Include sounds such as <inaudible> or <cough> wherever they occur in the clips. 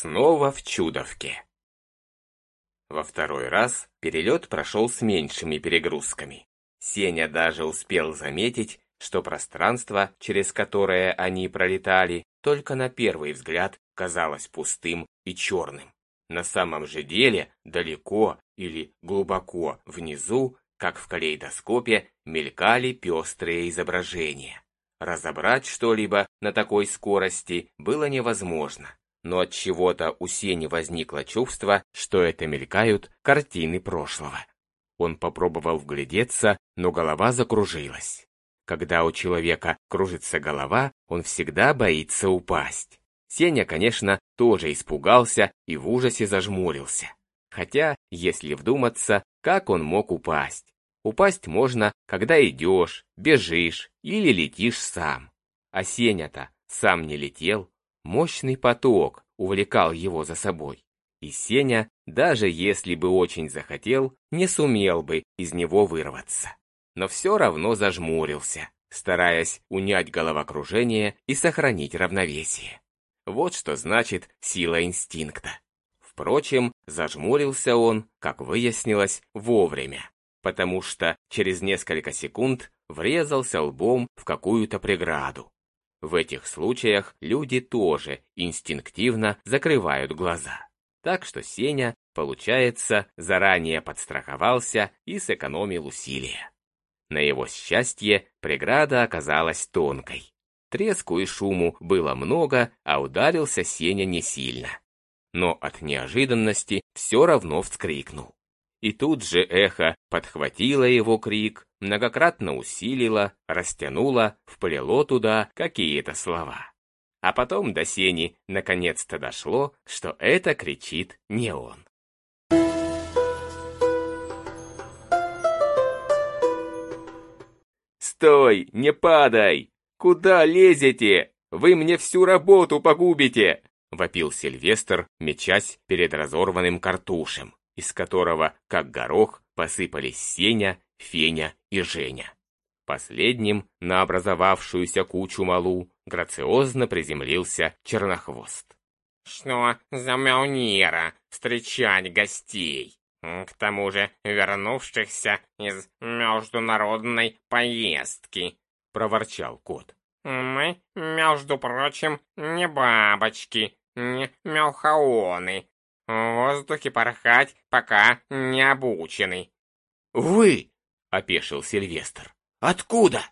Снова в Чудовке. Во второй раз перелет прошел с меньшими перегрузками. Сеня даже успел заметить, что пространство, через которое они пролетали, только на первый взгляд казалось пустым и черным. На самом же деле, далеко или глубоко внизу, как в калейдоскопе, мелькали пестрые изображения. Разобрать что-либо на такой скорости было невозможно, но от чего-то у Сени возникло чувство, что это мелькают картины прошлого. Он попробовал вглядеться, но голова закружилась. Когда у человека кружится голова, он всегда боится упасть. Сеня, конечно, тоже испугался и в ужасе зажмурился. Хотя, если вдуматься, как он мог упасть? Упасть можно, когда идешь, бежишь или летишь сам. А Сеня-то сам не летел. Мощный поток увлекал его за собой. И Сеня, даже если бы очень захотел, не сумел бы из него вырваться. Но все равно зажмурился, стараясь унять головокружение и сохранить равновесие. Вот что значит сила инстинкта. Впрочем, зажмурился он, как выяснилось, вовремя, потому что через несколько секунд врезался лбом в какую-то преграду. В этих случаях люди тоже инстинктивно закрывают глаза. Так что Сеня, получается, заранее подстраховался и сэкономил усилия. На его счастье преграда оказалась тонкой. Треску и шуму было много, а ударился Сеня не сильно. Но от неожиданности все равно вскрикнул. И тут же эхо подхватило его крик, многократно усилило, растянуло, вплело туда какие-то слова. А потом до Сени наконец-то дошло, что это кричит не он. «Стой! Не падай! Куда лезете? Вы мне всю работу погубите!» — вопил Сильвестр, мечась перед разорванным картушем, из которого, как горох, посыпались Сеня, Феня и Женя. Последним на образовавшуюся кучу малу грациозно приземлился Чернохвост. «Что за мяунира встречать гостей? К тому же вернувшихся из международной поездки», — проворчал кот. «Мы, между прочим, не бабочки, не мелхаоны. В воздухе порхать пока не обучены». «Вы!» — опешил Сильвестр. «Откуда?»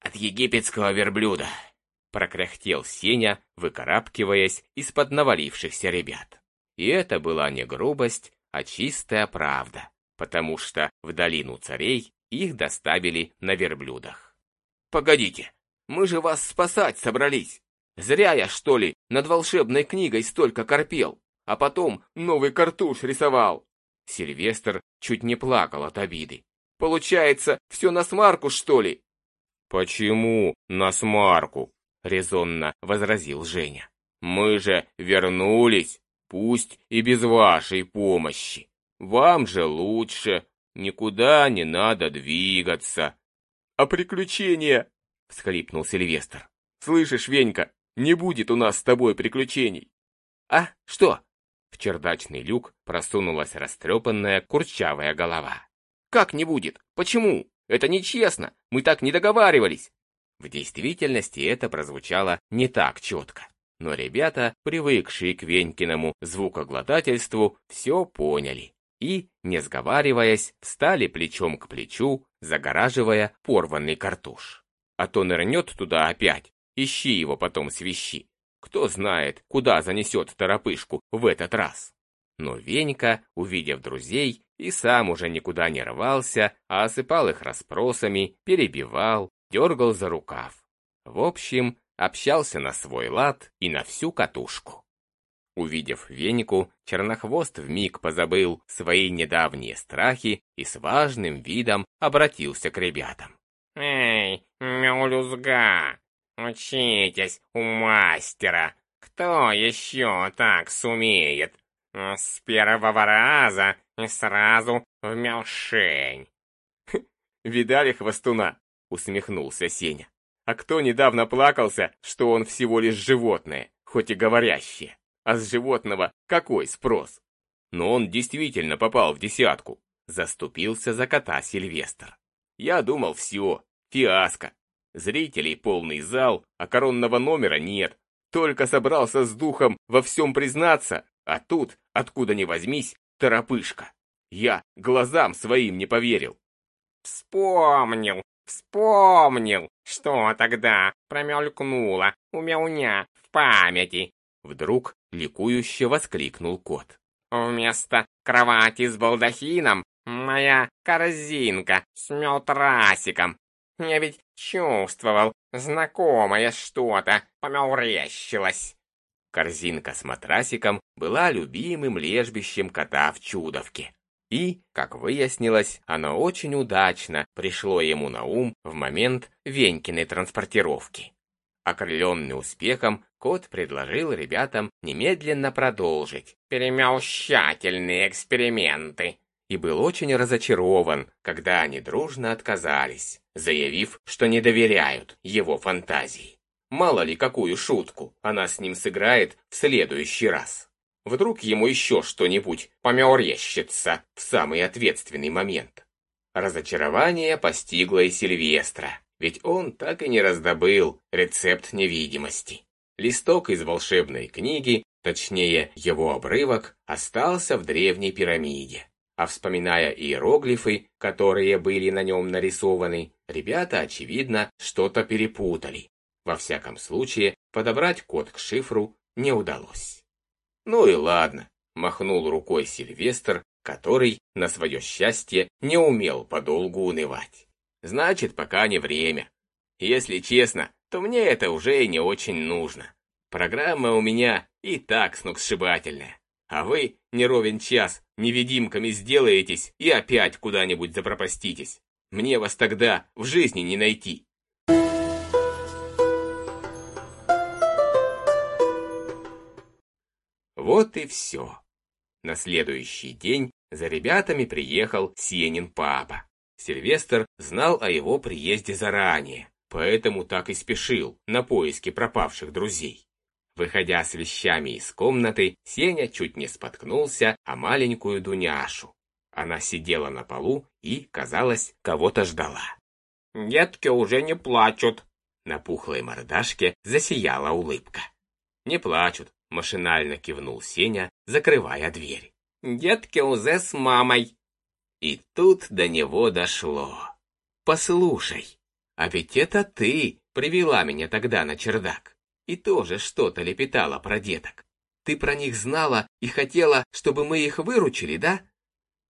«От египетского верблюда», — прокряхтел Сеня, выкарабкиваясь из-под навалившихся ребят. И это была не грубость, а чистая правда, потому что в долину царей их доставили на верблюдах. «Погодите, мы же вас спасать собрались! Зря я, что ли, над волшебной книгой столько корпел, а потом новый картуш рисовал!» Сильвестр чуть не плакал от обиды. «Получается, все на смарку, что ли?» «Почему на смарку?» — резонно возразил Женя. «Мы же вернулись, пусть и без вашей помощи. Вам же лучше, никуда не надо двигаться». «А приключения?» — всхлипнул Сильвестр. «Слышишь, Венька, не будет у нас с тобой приключений». «А, что?» В чердачный люк просунулась растрепанная курчавая голова. «Как не будет? Почему? Это нечестно! Мы так не договаривались!» В действительности это прозвучало не так четко. Но ребята, привыкшие к Венькиному звукоглотательству, все поняли и, не сговариваясь, встали плечом к плечу, загораживая порванный картуш. А то нырнет туда опять, ищи его потом свищи. Кто знает, куда занесет торопышку в этот раз. Но Венька, увидев друзей, и сам уже никуда не рвался, а осыпал их расспросами, перебивал, дергал за рукав. В общем, общался на свой лад и на всю катушку. Увидев Венику, Чернохвост вмиг позабыл свои недавние страхи и с важным видом обратился к ребятам. «Эй, мелюзга, Учитесь у мастера. Кто еще так сумеет? С первого раза и сразу в мелшень. <laughs> «Видали хвостуна?» — усмехнулся Сеня. «А кто недавно плакался, что он всего лишь животное, хоть и говорящее? А с животного какой спрос? Но он действительно попал в десятку. Заступился за кота Сильвестр. Я думал, все, фиаско. Зрителей полный зал, а коронного номера нет. Только собрался с духом во всем признаться, а тут, откуда ни возьмись, торопышка. Я глазам своим не поверил. Вспомнил, вспомнил, что тогда промелькнуло у меня в памяти. Вдруг ликующе воскликнул кот. Вместо кровати с балдахином моя корзинка с мелтрасиком. Я ведь чувствовал, знакомое что-то помелрещилось. Корзинка с матрасиком была любимым лежбищем кота в Чудовке. И, как выяснилось, оно очень удачно пришло ему на ум в момент Венькиной транспортировки. Окрыленный успехом, кот предложил ребятам немедленно продолжить перемещательные эксперименты и был очень разочарован, когда они дружно отказались, заявив, что не доверяют его фантазии. Мало ли какую шутку она с ним сыграет в следующий раз. Вдруг ему еще что-нибудь померещится в самый ответственный момент. Разочарование постигло и Сильвестра, ведь он так и не раздобыл рецепт невидимости. Листок из волшебной книги, точнее его обрывок, остался в древней пирамиде. А вспоминая иероглифы, которые были на нем нарисованы, ребята, очевидно, что-то перепутали. Во всяком случае, подобрать код к шифру не удалось. Ну и ладно, махнул рукой Сильвестр, который, на свое счастье, не умел подолгу унывать. Значит, пока не время. Если честно, то мне это уже и не очень нужно. Программа у меня и так сногсшибательная. А вы, не ровен час, невидимками сделаетесь и опять куда-нибудь запропаститесь. Мне вас тогда в жизни не найти. Вот и все. На следующий день за ребятами приехал Сенин папа. Сильвестр знал о его приезде заранее, поэтому так и спешил на поиски пропавших друзей. Выходя с вещами из комнаты, Сеня чуть не споткнулся о маленькую Дуняшу. Она сидела на полу и, казалось, кого-то ждала. «Детки уже не плачут», на пухлой мордашке засияла улыбка. «Не плачут, Машинально кивнул Сеня, закрывая дверь. «Детки уже с мамой». И тут до него дошло. «Послушай, а ведь это ты привела меня тогда на чердак и тоже что-то лепетала про деток. Ты про них знала и хотела, чтобы мы их выручили, да?»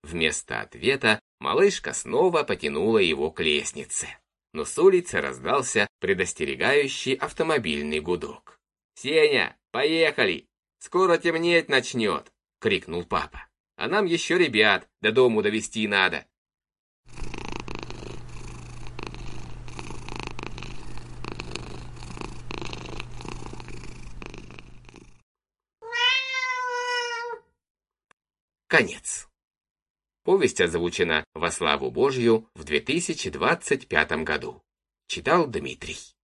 Вместо ответа малышка снова потянула его к лестнице. Но с улицы раздался предостерегающий автомобильный гудок. «Сеня, поехали! Скоро темнеть начнет!» — крикнул папа. «А нам еще ребят до дому довести надо!» Конец. Повесть озвучена во славу Божью в 2025 году. Читал Дмитрий.